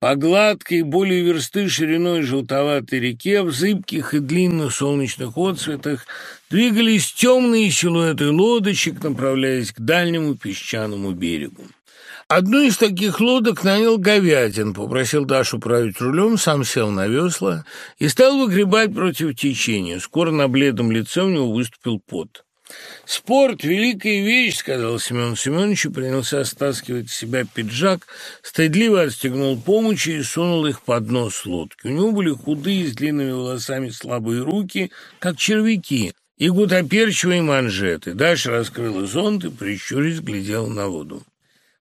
По гладкой, более версты шириной желтоватой реке в зыбких и длинных солнечных отцветах двигались темные силуэты лодочек, направляясь к дальнему песчаному берегу. Одну из таких лодок нанял Говядин, попросил Дашу править рулем, сам сел на весла и стал выгребать против течения. Скоро на бледном лице у него выступил пот. «Спорт — великая вещь», — сказал Семен Семенович и принялся стаскивать с себя пиджак, стыдливо отстегнул помощи и сунул их под нос лодки. У него были худые, с длинными волосами слабые руки, как червяки, и гутоперчивые манжеты. Дальше раскрыла зонт и, прищурясь, глядела на воду.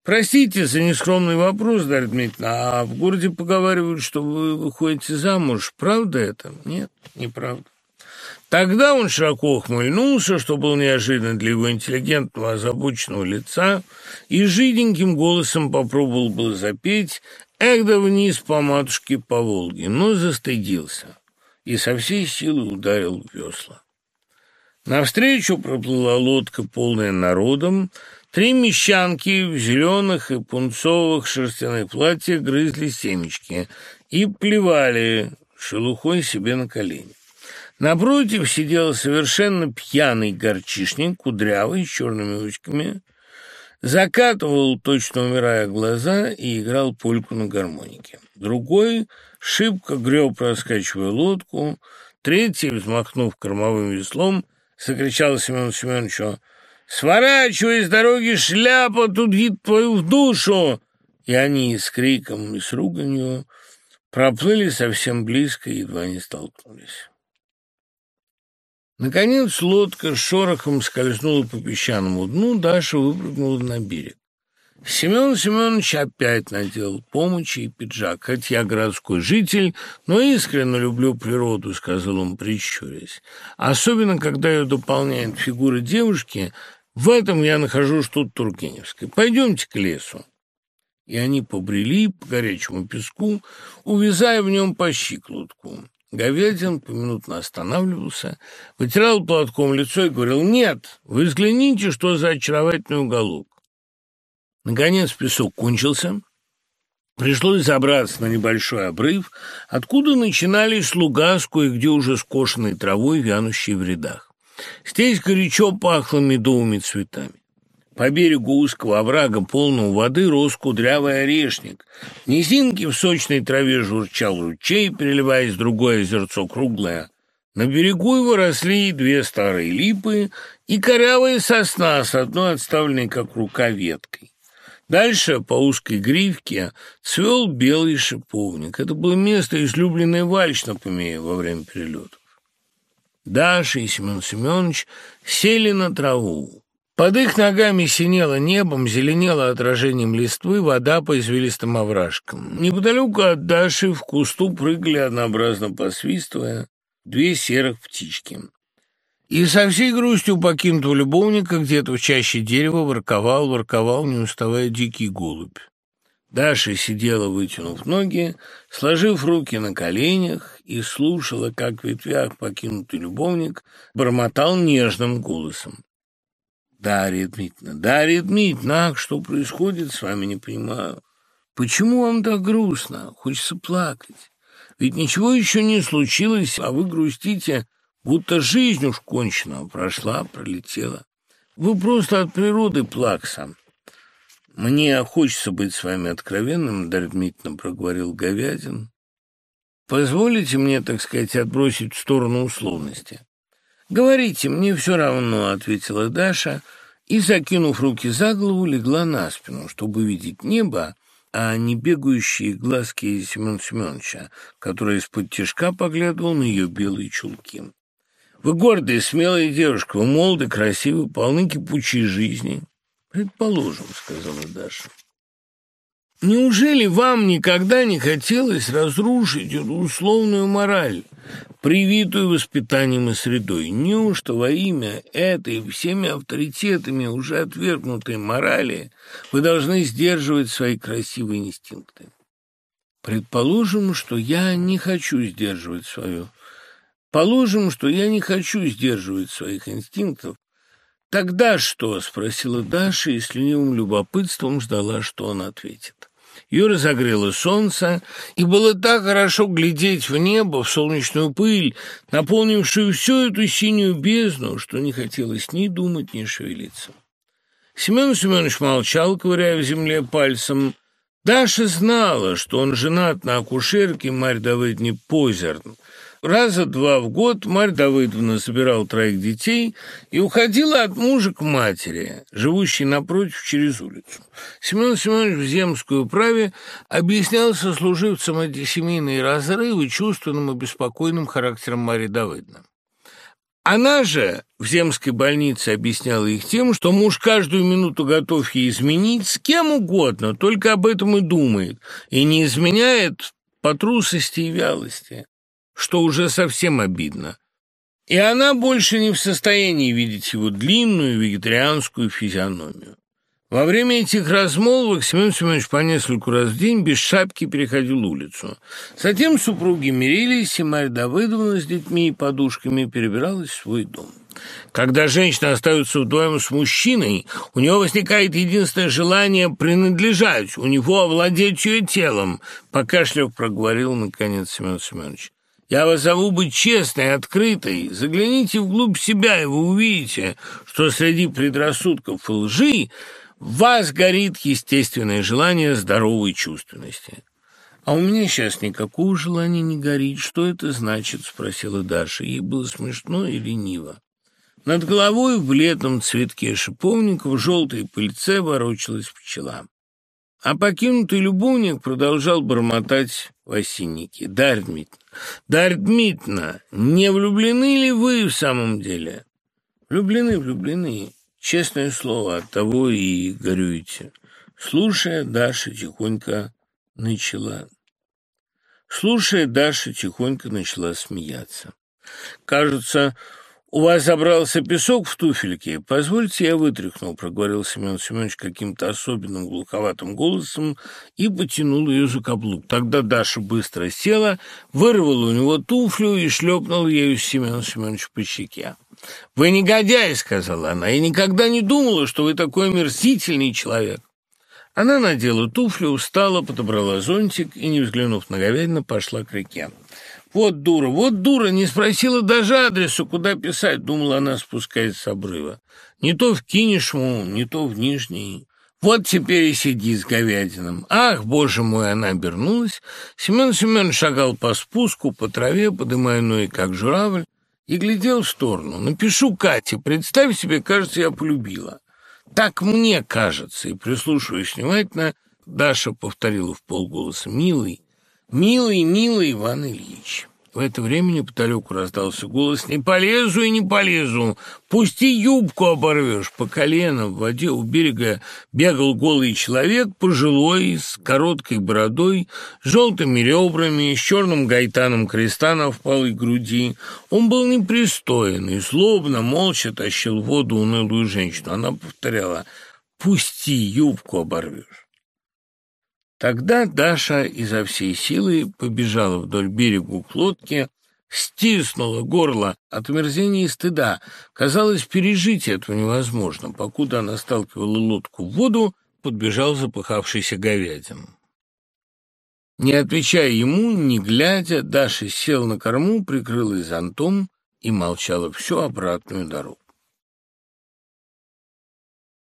«Простите за нескромный вопрос, Дарья Дмитриевна, а в городе поговаривают, что вы выходите замуж. Правда это?» «Нет, неправда». Тогда он широко ухмыльнулся, что был неожиданно для его интеллигентного озабоченного лица, и жиденьким голосом попробовал было запеть «Эх да вниз по матушке по Волге», но застыдился и со всей силы ударил в весла. Навстречу проплыла лодка, полная народом. Три мещанки в зеленых и пунцовых шерстяных платьях грызли семечки и плевали шелухой себе на колени. Напротив сидел совершенно пьяный горчишник, кудрявый, с черными усиками, закатывал, точно умирая, глаза и играл польку на гармонике. Другой шибко греб, раскачивая лодку, третий, взмахнув кормовым веслом, закричал Семену Семеновичу «Сворачивай с дороги шляпа, тут вид твою в душу!» И они с криком и с руганью проплыли совсем близко и едва не столкнулись. Наконец лодка с шорохом скользнула по песчаному дну, Даша выпрыгнула на берег. Семен Семенович опять надел помощи и пиджак. «Хоть я городской житель, но искренне люблю природу», — сказал он, прищурясь. «Особенно, когда ее дополняет фигура девушки, в этом я нахожу что-то Тургеневское. Пойдемте к лесу». И они побрели по горячему песку, увязая в нем по щиколотку. Говядин поминутно останавливался, вытирал платком лицо и говорил «Нет, вы взгляните, что за очаровательный уголок». Наконец песок кончился. Пришлось забраться на небольшой обрыв, откуда начинались луга с кое-где уже скошенной травой, вянущей в рядах. Здесь горячо пахло медовыми цветами. По берегу узкого оврага, полного воды, рос кудрявый орешник. В низинке в сочной траве журчал ручей, переливаясь в другое озерцо круглое. На берегу его росли две старые липы и корявая сосна с одной отставленной, как рука, веткой. Дальше по узкой гривке цвел белый шиповник. Это было место, излюбленное Вальч на Пумее во время перелетов. Даша и Семен Семенович сели на траву. Под их ногами синело небом, зеленело отражением листвы вода по извилистым овражкам. Неподалеку от Даши в кусту прыгали, однообразно посвистывая, две серых птички. И со всей грустью покинутого любовника где-то в чаще дерева ворковал, ворковал, не уставая дикий голубь. Даша сидела, вытянув ноги, сложив руки на коленях и слушала, как в ветвях покинутый любовник бормотал нежным голосом. Дарья Дмитриевна, Дарья Дмитриевна, ах, что происходит с вами, не понимаю. Почему вам так грустно? Хочется плакать. Ведь ничего еще не случилось, а вы грустите, будто жизнь уж кончена, прошла, пролетела. Вы просто от природы плакса. Мне хочется быть с вами откровенным, Дарья Дмитриевна, проговорил Говядин. Позволите мне, так сказать, отбросить в сторону условности. «Говорите, мне все равно», — ответила Даша, и, закинув руки за голову, легла на спину, чтобы видеть небо, а не бегающие глазки Семена Семеновича, который из-под тяжка поглядывал на ее белые чулки. «Вы гордая, смелая девушка, вы молоды, красивы, полны кипучей жизни». «Предположим», — сказала Даша. Неужели вам никогда не хотелось разрушить эту условную мораль, привитую воспитанием и средой? Неужто во имя этой всеми авторитетами уже отвергнутой морали вы должны сдерживать свои красивые инстинкты? Предположим, что я не хочу сдерживать свое. Положим, что я не хочу сдерживать своих инстинктов. Тогда что? — спросила Даша и с ленивым любопытством ждала, что он ответит. Ее разогрело солнце, и было так хорошо глядеть в небо, в солнечную пыль, наполнившую всю эту синюю бездну, что не хотелось ни думать, ни шевелиться. Семен Семенович молчал, ковыряя в земле пальцем. Даша знала, что он женат на акушерке Марь Давыдовне Позерн. Раза два в год Марь Давыдовна собирала троих детей и уходила от мужа к матери, живущей напротив через улицу. Семен Семенович в земскую праве объяснял сослуживцам эти семейные разрывы чувственным и беспокойным характером Марьи Давыдовны. Она же в земской больнице объясняла их тем, что муж каждую минуту готов ей изменить с кем угодно, только об этом и думает, и не изменяет по трусости и вялости, что уже совсем обидно. И она больше не в состоянии видеть его длинную вегетарианскую физиономию. Во время этих размолвок Семен Семенович по нескольку раз в день без шапки переходил улицу. Затем супруги мирились, и Марья Давыдовна с детьми и подушками перебиралась в свой дом. Когда женщина остается вдвоем с мужчиной, у нее возникает единственное желание принадлежать, у него овладеть ее телом, покашляв проговорил наконец Семен Семенович. Я вас зову быть честной, открытой. Загляните вглубь себя, и вы увидите, что среди предрассудков и лжи в вас горит естественное желание здоровой чувственности. «А у меня сейчас никакого желания не горит. Что это значит?» — спросила Даша. Ей было смешно и лениво. Над головой в бледном цветке шиповника в желтой пыльце ворочалась пчела. А покинутый любовник продолжал бормотать в осиннике. «Дарья Дмитриевна, Дарья Дмитриевна, не влюблены ли вы в самом деле?» «Влюблены, влюблены. Честное слово, от того и горюете. Слушая, Даша тихонько начала. Слушая, Даша тихонько начала смеяться. Кажется, «У вас забрался песок в туфельке? Позвольте, я вытряхнул», — проговорил Семен Семенович каким-то особенным глуховатым голосом и потянул ее за каблук. Тогда Даша быстро села, вырвала у него туфлю и шлепнула ею Семен Семенович по щеке. «Вы негодяй», — сказала она, — «и никогда не думала, что вы такой мерзительный человек». Она надела туфлю, устала, подобрала зонтик и, не взглянув на говядину, пошла к реке. «Вот дура, вот дура, не спросила даже адресу, куда писать», — думала она, спускаясь с обрыва. «Не то в Кинешму, не то в Нижний». Вот теперь и сиди с говядином. Ах, боже мой, она обернулась. Семен Семенович шагал по спуску, по траве, подымая ноги, как журавль, и глядел в сторону. Напишу Кате, представь себе, кажется, я полюбила. Так мне кажется. И, прислушиваясь внимательно, Даша повторила в полголоса. «Милый, «Милый, милый Иван Ильич». В это время неподалеку раздался голос «Не полезу и не полезу! Пусти юбку оборвешь!» По колено в воде у берега бегал голый человек, пожилой, с короткой бородой, с желтыми ребрами, с черным гайтаном креста на впалой груди. Он был непристоен и злобно, молча тащил в воду унылую женщину. Она повторяла «Пусти юбку оборвешь!» Тогда Даша изо всей силы побежала вдоль берегу к лодке, стиснула горло от мерзения и стыда. Казалось, пережить этого невозможно. Покуда она сталкивала лодку в воду, подбежал запыхавшийся говядин. Не отвечая ему, не глядя, Даша села на корму, прикрылась зонтом и молчала всю обратную дорогу.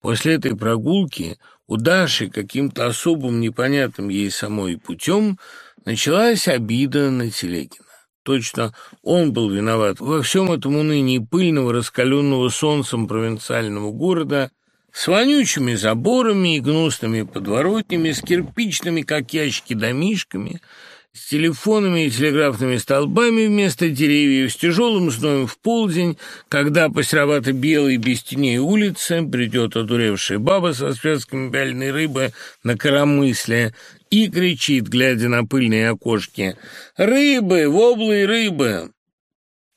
После этой прогулки у Даши каким-то особым непонятным ей самой путем началась обида на Телегина. Точно он был виноват во всем этом унынии пыльного, раскаленного солнцем провинциального города с вонючими заборами и гнусными подворотнями, с кирпичными, как ящики, домишками – с телефонами и телеграфными столбами вместо деревьев, с тяжелым зноем в полдень, когда по серовато-белой без теней улице придет одуревшая баба со связками вяленой рыбы на коромысле и кричит, глядя на пыльные окошки, «Рыбы, воблы рыбы!»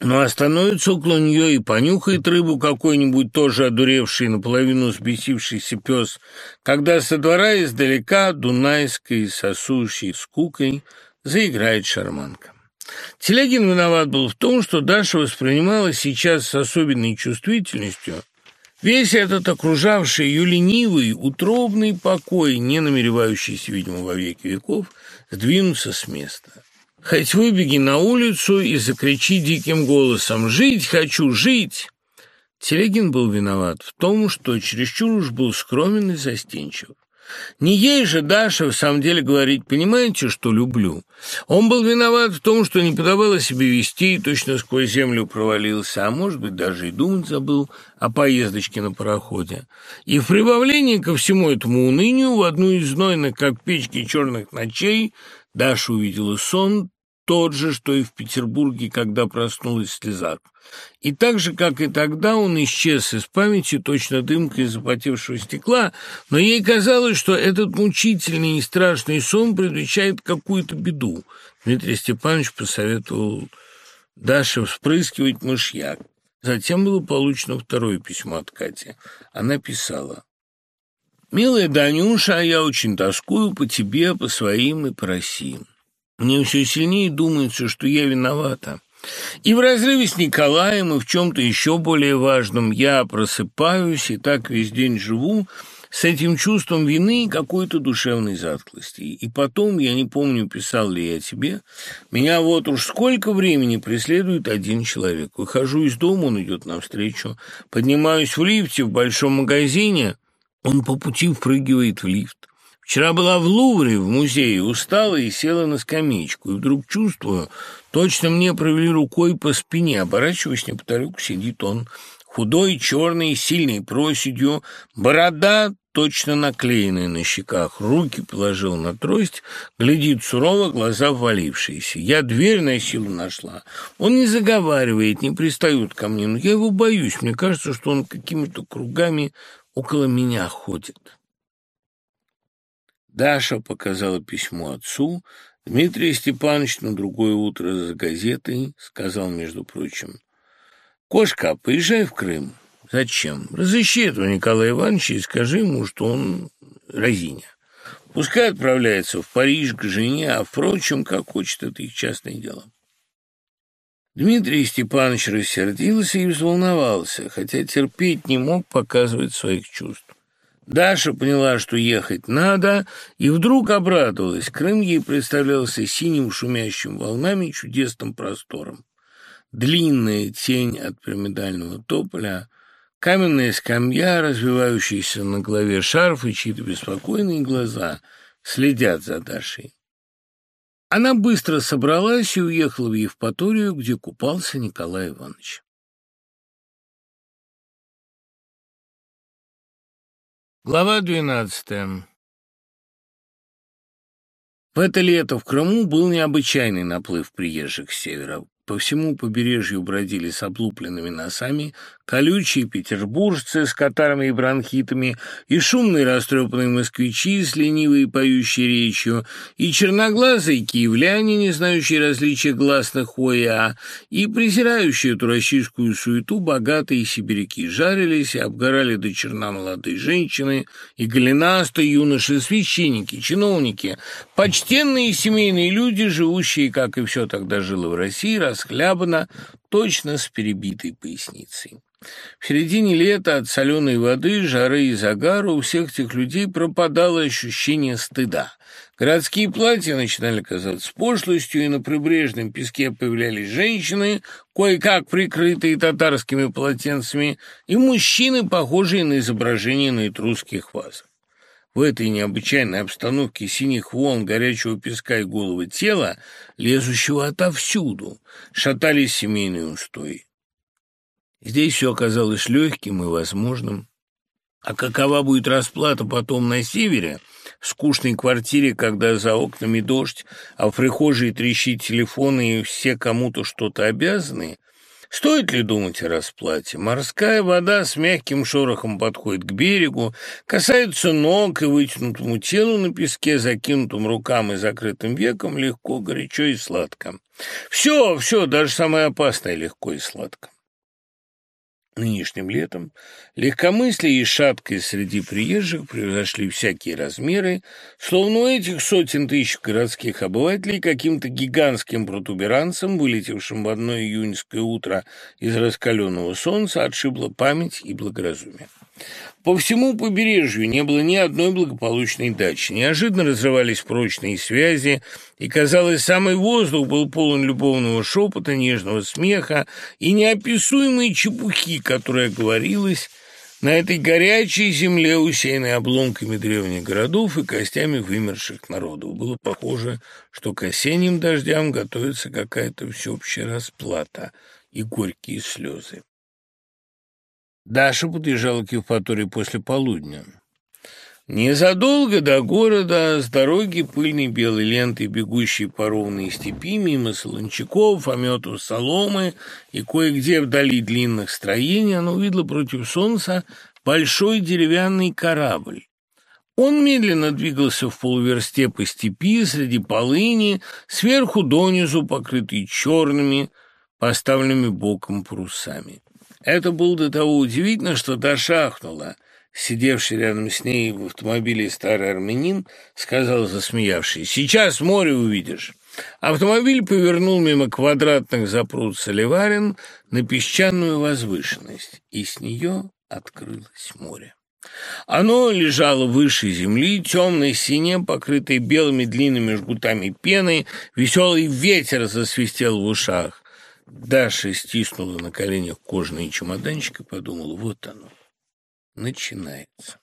Но остановится около нее и понюхает рыбу какой-нибудь тоже одуревший, наполовину сбесившийся пес, когда со двора издалека дунайской сосущей скукой заиграет шарманка. Телегин виноват был в том, что Даша воспринимала сейчас с особенной чувствительностью Весь этот окружавший ее ленивый, утробный покой, не намеревающийся, видимо, во веки веков, сдвинуться с места. Хоть выбеги на улицу и закричи диким голосом «Жить хочу, жить!» Телегин был виноват в том, что чересчур уж был скромен и застенчив. Не ей же Даша в самом деле говорить, понимаете, что люблю. Он был виноват в том, что не подавала себе вести и точно сквозь землю провалился, а может быть, даже и думать забыл о поездочке на пароходе. И в прибавлении ко всему этому унынию в одну из знойных, как печки черных ночей, Даша увидела сон, тот же, что и в Петербурге, когда проснулась в слезах. И так же, как и тогда, он исчез из памяти, точно дымка из запотевшего стекла, но ей казалось, что этот мучительный и страшный сон предвещает какую-то беду. Дмитрий Степанович посоветовал Даше вспрыскивать мышьяк. Затем было получено второе письмо от Кати. Она писала. «Милая Данюша, я очень тоскую по тебе, по своим и по России. Мне все сильнее думается, что я виновата. И в разрыве с Николаем, и в чем-то еще более важном я просыпаюсь и так весь день живу, с этим чувством вины и какой-то душевной затклости. И потом, я не помню, писал ли я тебе, меня вот уж сколько времени преследует один человек. Выхожу из дома, он идет навстречу, поднимаюсь в лифте в большом магазине, он по пути впрыгивает в лифт. Вчера была в Лувре, в музее, устала и села на скамеечку, и вдруг чувствую, точно мне провели рукой по спине, оборачиваясь неподалеку, сидит он, худой, черный, сильный проседью, борода точно наклеенная на щеках, руки положил на трость, глядит сурово, глаза ввалившиеся. Я дверь на силу нашла. Он не заговаривает, не пристает ко мне, но я его боюсь, мне кажется, что он какими-то кругами около меня ходит. Даша показала письмо отцу. Дмитрий Степанович на другое утро за газетой сказал, между прочим, «Кошка, поезжай в Крым». «Зачем? Разыщи этого Николая Ивановича и скажи ему, что он разиня. Пускай отправляется в Париж к жене, а, впрочем, как хочет, это их частное дело». Дмитрий Степанович рассердился и взволновался, хотя терпеть не мог показывать своих чувств. Даша поняла, что ехать надо, и вдруг обрадовалась. Крым ей представлялся синим шумящим волнами чудесным простором. Длинная тень от пирамидального тополя, каменная скамья, развивающаяся на голове шарф и чьи-то беспокойные глаза следят за Дашей. Она быстро собралась и уехала в Евпаторию, где купался Николай Иванович. Глава двенадцатая. В это лето в Крыму был необычайный наплыв приезжих с севера. По всему побережью бродили с облупленными носами колючие петербуржцы с катарами и бронхитами, и шумные растрепанные москвичи с ленивой поющей речью, и черноглазые киевляне, не знающие различия гласных ОЯ, и презирающие эту российскую суету богатые сибиряки. Жарились и обгорали до черна молодые женщины, и голенастые юноши, священники, чиновники, почтенные семейные люди, живущие, как и все тогда жило в России, расхлябанно, точно с перебитой поясницей. В середине лета от соленой воды, жары и загара у всех этих людей пропадало ощущение стыда. Городские платья начинали казаться пошлостью, и на прибрежном песке появлялись женщины, кое-как прикрытые татарскими полотенцами, и мужчины, похожие на изображения на этрусских вазах. В этой необычайной обстановке синих волн, горячего песка и голого тела, лезущего отовсюду, шатались семейные устои. Здесь все оказалось легким и возможным. А какова будет расплата потом на севере, в скучной квартире, когда за окнами дождь, а в прихожей трещит телефон и все кому-то что-то обязаны? Стоит ли думать о расплате? Морская вода с мягким шорохом подходит к берегу, касается ног и вытянутому телу на песке, закинутым рукам и закрытым веком, легко, горячо и сладко. Все, все, даже самое опасное легко и сладко. Нынешним летом, легкомыслие и шаткость среди приезжих превзошли всякие размеры, словно этих сотен тысяч городских обывателей каким-то гигантским протуберанцем, вылетевшим в одно июньское утро из раскаленного солнца, отшибла память и благоразумие. По всему побережью не было ни одной благополучной дачи. Неожиданно разрывались прочные связи, и, казалось, самый воздух был полон любовного шепота, нежного смеха и неописуемой чепухи, которая говорилась на этой горячей земле, усеянной обломками древних городов и костями вымерших народов. Было похоже, что к осенним дождям готовится какая-то всеобщая расплата и горькие слезы. Даша подъезжала к Евпатории после полудня. Незадолго до города с дороги пыльной белой лентой, бегущей по ровной степи, мимо солончаков, омету соломы и кое-где вдали длинных строений, она увидела против солнца большой деревянный корабль. Он медленно двигался в полуверсте по степи среди полыни, сверху донизу покрытый черными, поставленными боком парусами. Это было до того удивительно, что дошахнула. Сидевший рядом с ней в автомобиле старый армянин сказал, засмеявшись, «Сейчас море увидишь». Автомобиль повернул мимо квадратных запрут Соливарин на песчаную возвышенность, и с нее открылось море. Оно лежало выше земли, темное синее, покрытое белыми длинными жгутами пены, веселый ветер засвистел в ушах. Даша стиснула на коленях кожаный чемоданчик и подумала, вот оно, начинается.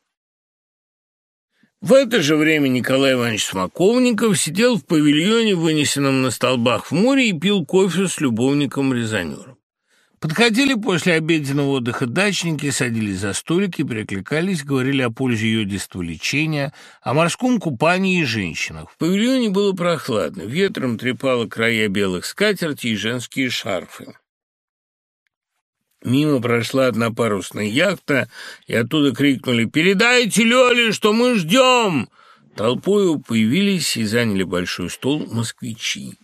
В это же время Николай Иванович Смоковников сидел в павильоне, вынесенном на столбах в море, и пил кофе с любовником-резонером. Подходили после обеденного отдыха дачники, садились за столики, перекликались, говорили о пользе йодистого лечения, о морском купании и женщинах. В павильоне было прохладно, ветром трепало края белых скатертей и женские шарфы. Мимо прошла однопарусная яхта, и оттуда крикнули «Передайте Лёле, что мы ждем!» Толпою появились и заняли большой стол москвичи.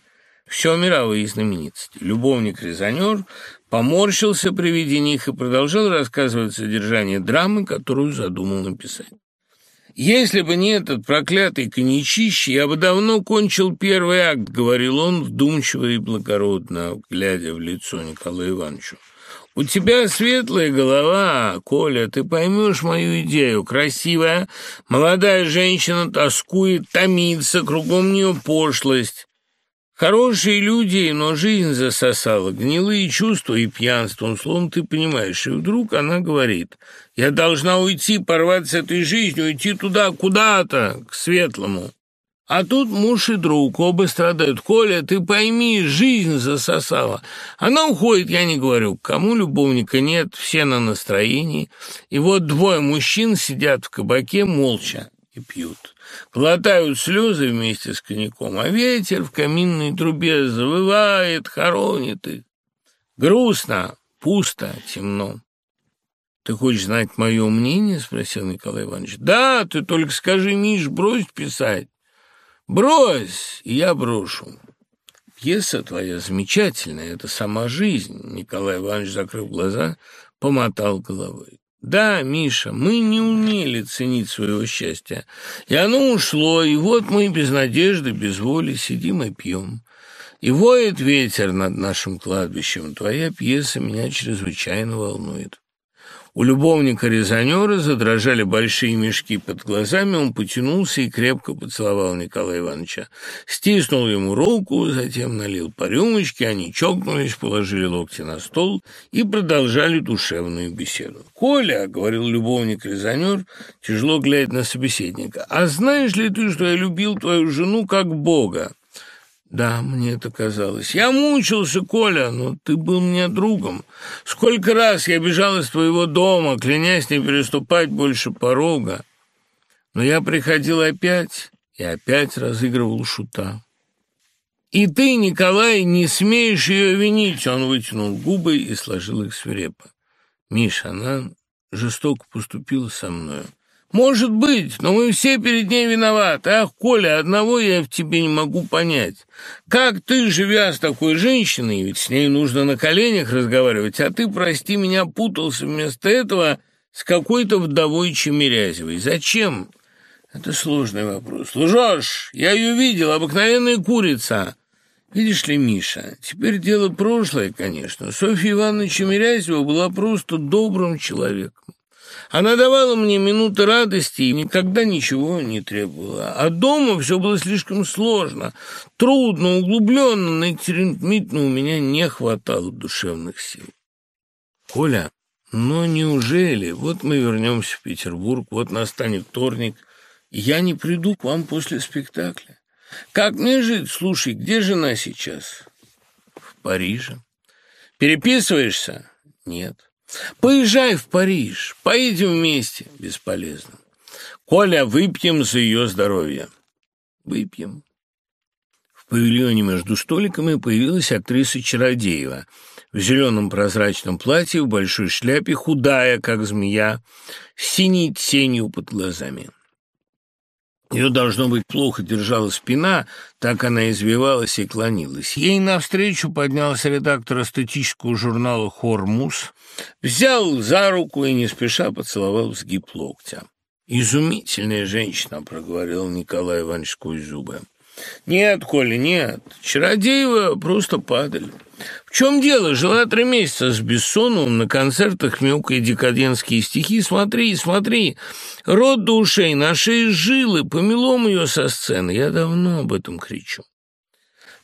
Все мировые знаменитости. Любовник-резонер поморщился при виде них и продолжал рассказывать содержание драмы, которую задумал написать. «Если бы не этот проклятый коньячище, я бы давно кончил первый акт», — говорил он вдумчиво и благородно, глядя в лицо Николаю Ивановичу. «У тебя светлая голова, Коля, ты поймешь мою идею. Красивая, молодая женщина тоскует, томится, кругом нее пошлость. Хорошие люди, но жизнь засосала, гнилые чувства и пьянство, он словом ты понимаешь. И вдруг она говорит, я должна уйти, порвать с этой жизнью, уйти туда, куда-то, к светлому. А тут муж и друг, оба страдают. Коля, ты пойми, жизнь засосала. Она уходит, я не говорю, кому любовника нет, все на настроении. И вот двое мужчин сидят в кабаке молча и пьют. Глотают слезы вместе с коньяком, а ветер в каминной трубе завывает, хоронит их. Грустно, пусто, темно. «Ты хочешь знать мое мнение?» — спросил Николай Иванович. «Да, ты только скажи, Миш, брось писать». «Брось, и я брошу». «Пьеса твоя замечательная, это сама жизнь», — Николай Иванович, закрыв глаза, помотал головой. Да, Миша, мы не умели ценить своего счастья, и оно ушло, и вот мы без надежды, без воли сидим и пьем. И воет ветер над нашим кладбищем. Твоя пьеса меня чрезвычайно волнует. У любовника-резонера задрожали большие мешки под глазами, он потянулся и крепко поцеловал Николая Ивановича. Стиснул ему руку, затем налил по рюмочке, они чокнулись, положили локти на стол и продолжали душевную беседу. «Коля», — говорил любовник-резонер, тяжело глядя на собеседника, «а знаешь ли ты, что я любил твою жену как Бога?» Да, мне это казалось. Я мучился, Коля, но ты был мне другом. Сколько раз я бежал из твоего дома, клянясь не переступать больше порога. Но я приходил опять и опять разыгрывал шута. И ты, Николай, не смеешь ее винить. Он вытянул губы и сложил их свирепо. Миша, она жестоко поступила со мною. Может быть, но мы все перед ней виноваты. Ах, Коля, одного я в тебе не могу понять. Как ты, живя с такой женщиной, ведь с ней нужно на коленях разговаривать, а ты, прости меня, путался вместо этого с какой-то вдовой Чемерязевой. Зачем? Это сложный вопрос. Лжешь! Я ее видел, обыкновенная курица. Видишь ли, Миша, теперь дело прошлое, конечно. Софья Ивановна Чемерязева была просто добрым человеком. Она давала мне минуты радости и никогда ничего не требовала. А дома все было слишком сложно, трудно, углубленно. На Екатерину у меня не хватало душевных сил. Коля, но неужели? Вот мы вернемся в Петербург, вот настанет вторник, я не приду к вам после спектакля. Как мне жить? Слушай, где жена сейчас? В Париже. Переписываешься? Нет. Поезжай в Париж, поедем вместе. Бесполезно. Коля, выпьем за ее здоровье. Выпьем. В павильоне между столиками появилась актриса Чародеева в зеленом прозрачном платье, в большой шляпе, худая, как змея, с синей тенью под глазами. Ее, должно быть, плохо держала спина, так она извивалась и клонилась. Ей навстречу поднялся редактор эстетического журнала «Хормус», взял за руку и не спеша поцеловал сгиб локтя. «Изумительная женщина», — проговорил Николай Иванович сквозь зубы. «Нет, Коля, нет. Чародеева просто падали. В чем дело? Жила три месяца с Бессоновым на концертах мяукая декадентские стихи. Смотри, смотри, рот до ушей, на шее жилы, помелом ее со сцены. Я давно об этом кричу.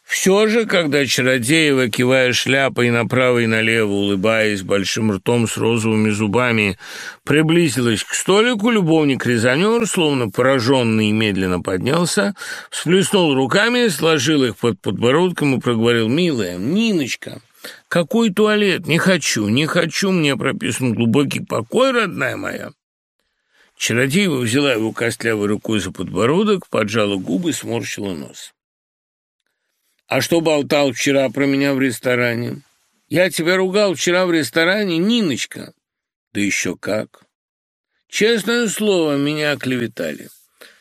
Все же, когда Чародеева, кивая шляпой направо и налево, улыбаясь большим ртом с розовыми зубами, приблизилась к столику, любовник-резонер, словно пораженный, медленно поднялся, всплеснул руками, сложил их под подбородком и проговорил «Милая, Ниночка, какой туалет? Не хочу, не хочу, мне прописан глубокий покой, родная моя». Чародеева взяла его костлявой рукой за подбородок, поджала губы, сморщила нос. А что болтал вчера про меня в ресторане? Я тебя ругал вчера в ресторане, Ниночка. Да еще как. Честное слово, меня оклеветали.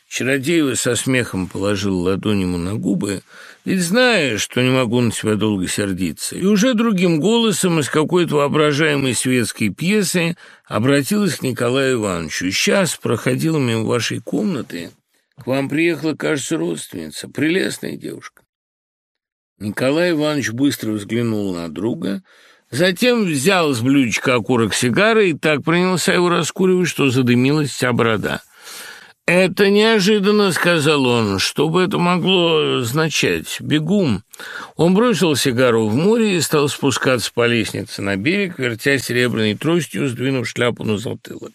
Чародеева со смехом положил ладонь ему на губы, ведь знаешь, что не могу на тебя долго сердиться, и уже другим голосом из какой-то воображаемой светской пьесы обратилась к Николаю Ивановичу. «Сейчас проходила мимо вашей комнаты, к вам приехала, кажется, родственница, прелестная девушка. Николай Иванович быстро взглянул на друга, затем взял с блюдечка окурок сигары и так принялся его раскуривать, что задымилась вся борода. «Это неожиданно», — сказал он. «Что бы это могло означать? Бегум». Он бросил сигару в море и стал спускаться по лестнице на берег, вертя серебряной тростью, сдвинув шляпу на затылок.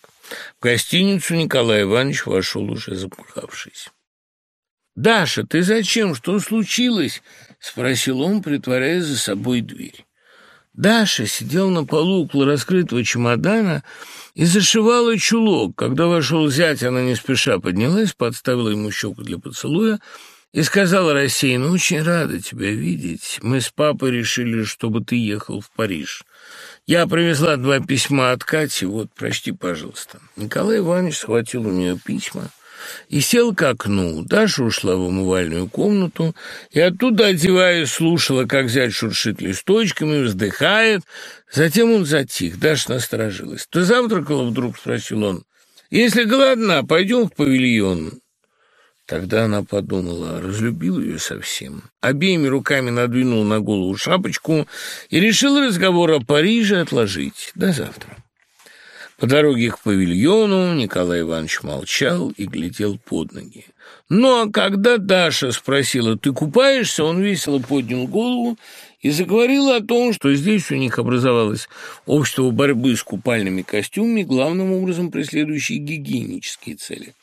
В гостиницу Николай Иванович вошел уже запыхавшись. «Даша, ты зачем? Что случилось?» — спросил он, притворяя за собой дверь. Даша сидела на полу около раскрытого чемодана и зашивала чулок. Когда вошел зять, она не спеша поднялась, подставила ему щеку для поцелуя и сказала рассеянно, «Очень рада тебя видеть. Мы с папой решили, чтобы ты ехал в Париж. Я привезла два письма от Кати, вот, прочти, пожалуйста». Николай Иванович схватил у нее письма, и сел к окну. Даша ушла в умывальную комнату и оттуда, одеваясь, слушала, как зять шуршит листочками, вздыхает. Затем он затих. Даша насторожилась. «Ты завтракала?» — вдруг спросил он. «Если голодна, пойдем в павильон». Тогда она подумала, разлюбил ее совсем. Обеими руками надвинул на голову шапочку и решил разговор о Париже отложить до завтра. По дороге к павильону Николай Иванович молчал и глядел под ноги. Ну, а когда Даша спросила, ты купаешься, он весело поднял голову и заговорил о том, что здесь у них образовалось общество борьбы с купальными костюмами, главным образом преследующие гигиенические цели.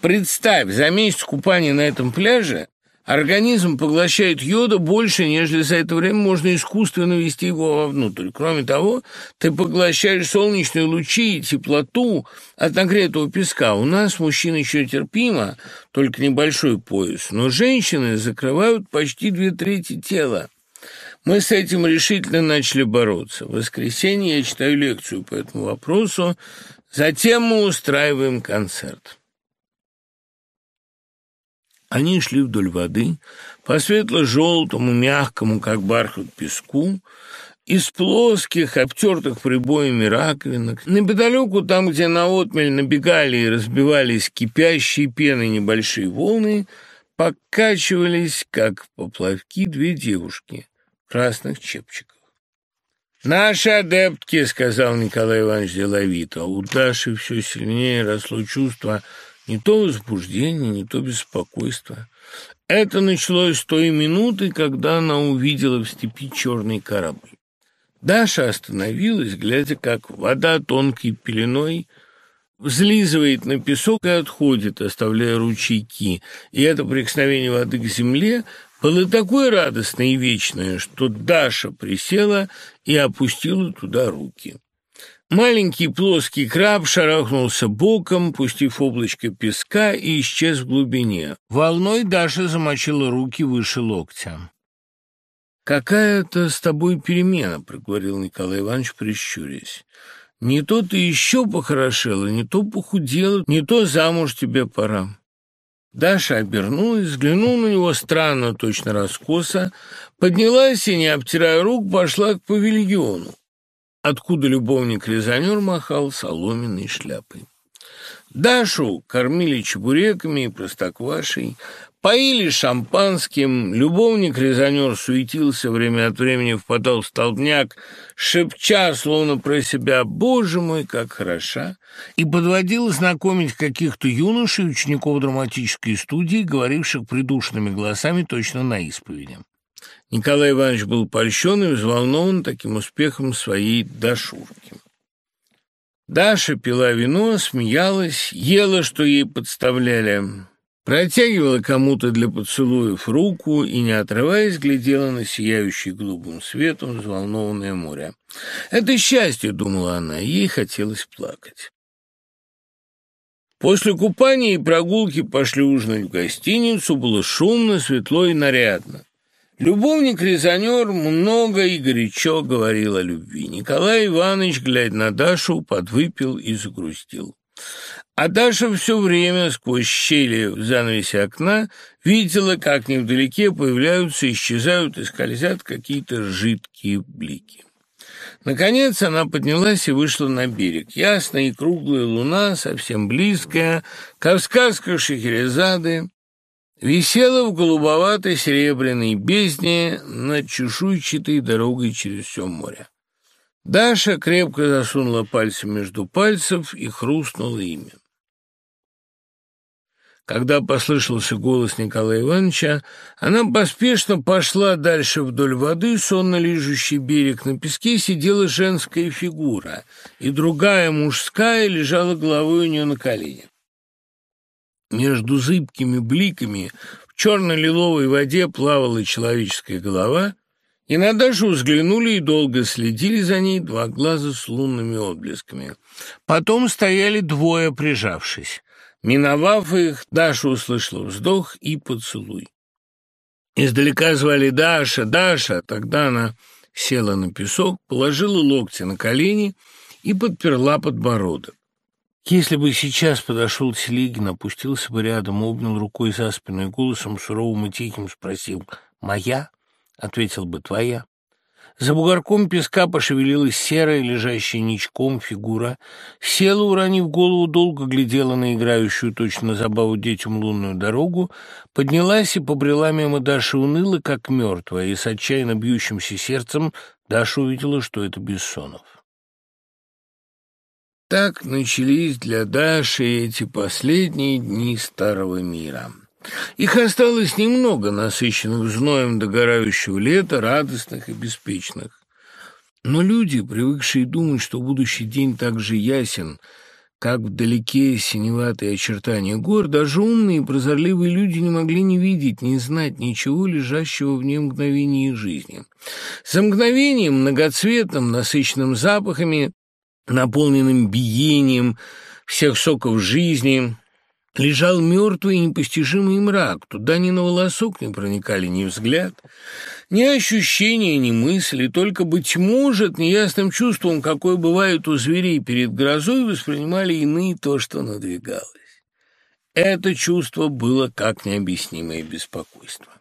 Представь, за месяц купания на этом пляже Организм поглощает йода больше, нежели за это время можно искусственно ввести его вовнутрь. Кроме того, ты поглощаешь солнечные лучи и теплоту от нагретого песка. У нас, мужчин, еще терпимо, только небольшой пояс, но женщины закрывают почти две трети тела. Мы с этим решительно начали бороться. В воскресенье я читаю лекцию по этому вопросу, Затем мы устраиваем концерт. Они шли вдоль воды, по светло-желтому, мягкому, как бархат, песку, из плоских, обтертых прибоями раковинок. Неподалеку, там, где на отмель набегали и разбивались кипящие пены небольшие волны, покачивались, как поплавки, две девушки в красных чепчиках. «Наши адептки», — сказал Николай Иванович деловито. У Даши все сильнее росло чувство не то возбуждения, не то беспокойства. Это началось с той минуты, когда она увидела в степи черный корабль. Даша остановилась, глядя, как вода тонкой пеленой взлизывает на песок и отходит, оставляя ручейки, и это прикосновение воды к земле было такое радостное и вечное, что Даша присела и опустила туда руки. Маленький плоский краб шарахнулся боком, пустив облачко песка, и исчез в глубине. Волной Даша замочила руки выше локтя. «Какая-то с тобой перемена», — проговорил Николай Иванович, прищурясь. «Не то ты еще похорошела, не то похудела, не то замуж тебе пора». Даша обернулась, взглянула на него странно, точно раскоса, поднялась и, не обтирая рук, пошла к павильону, откуда любовник-резонер махал соломенной шляпой. Дашу кормили чебуреками и простоквашей, Поили шампанским, любовник-резонер суетился время от времени, впадал в столбняк, шепча, словно про себя «Боже мой, как хороша!» и подводил знакомить каких-то юношей, учеников драматической студии, говоривших придушенными голосами точно на исповеди. Николай Иванович был польщен и взволнован таким успехом своей Дашурки. Даша пила вино, смеялась, ела, что ей подставляли. Протягивала кому-то для поцелуев руку и, не отрываясь, глядела на сияющий голубым светом взволнованное море. «Это счастье», — думала она, — ей хотелось плакать. После купания и прогулки пошли ужинать в гостиницу, было шумно, светло и нарядно. Любовник-резонер много и горячо говорил о любви. Николай Иванович, глядя на Дашу, подвыпил и загрустил. А Даша все время сквозь щели в занавесе окна видела, как невдалеке появляются, исчезают и скользят какие-то жидкие блики. Наконец она поднялась и вышла на берег. Ясная и круглая луна, совсем близкая, Кавказка Шахерезады, висела в голубоватой серебряной бездне над чешуйчатой дорогой через все море. Даша крепко засунула пальцы между пальцев и хрустнула ими. Когда послышался голос Николая Ивановича, она поспешно пошла дальше вдоль воды, сонно лежащий берег. На песке сидела женская фигура, и другая мужская лежала головой у нее на коленях. Между зыбкими бликами в черно-лиловой воде плавала человеческая голова, и на Дашу взглянули и долго следили за ней два глаза с лунными отблесками. Потом стояли двое, прижавшись. Миновав их, Даша услышала вздох и поцелуй. Издалека звали Даша, Даша. Тогда она села на песок, положила локти на колени и подперла подбородок. Если бы сейчас подошел Телегин, опустился бы рядом, обнял рукой за спину и голосом суровым и тихим спросил «Моя?» ответил бы «Твоя». За бугорком песка пошевелилась серая, лежащая ничком фигура. Села, уронив голову, долго глядела на играющую точно забаву детям лунную дорогу, поднялась и побрела мимо Даши уныло, как мертвая, и с отчаянно бьющимся сердцем Даша увидела, что это Бессонов. Так начались для Даши эти последние дни старого мира. Их осталось немного, насыщенных зноем догорающего лета, радостных и беспечных. Но люди, привыкшие думать, что будущий день так же ясен, как вдалеке синеватые очертания гор, даже умные и прозорливые люди не могли не видеть, не знать ничего, лежащего в ней мгновении их жизни. За мгновением, многоцветным, насыщенным запахами, наполненным биением всех соков жизни, лежал мертвый и непостижимый мрак. Туда ни на волосок не проникали ни взгляд, ни ощущения, ни мысли, только, быть может, неясным чувством, какое бывает у зверей перед грозой, воспринимали иные то, что надвигалось. Это чувство было как необъяснимое беспокойство.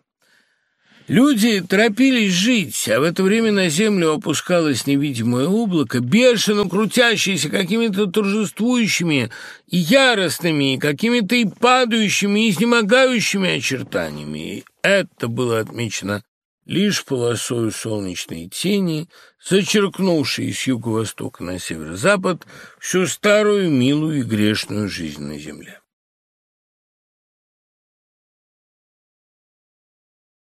Люди торопились жить, а в это время на землю опускалось невидимое облако, бешено крутящееся какими-то торжествующими и яростными, какими-то и падающими, и изнемогающими очертаниями. И это было отмечено лишь полосою солнечной тени, зачеркнувшей с юго-востока на северо-запад всю старую, милую и грешную жизнь на земле.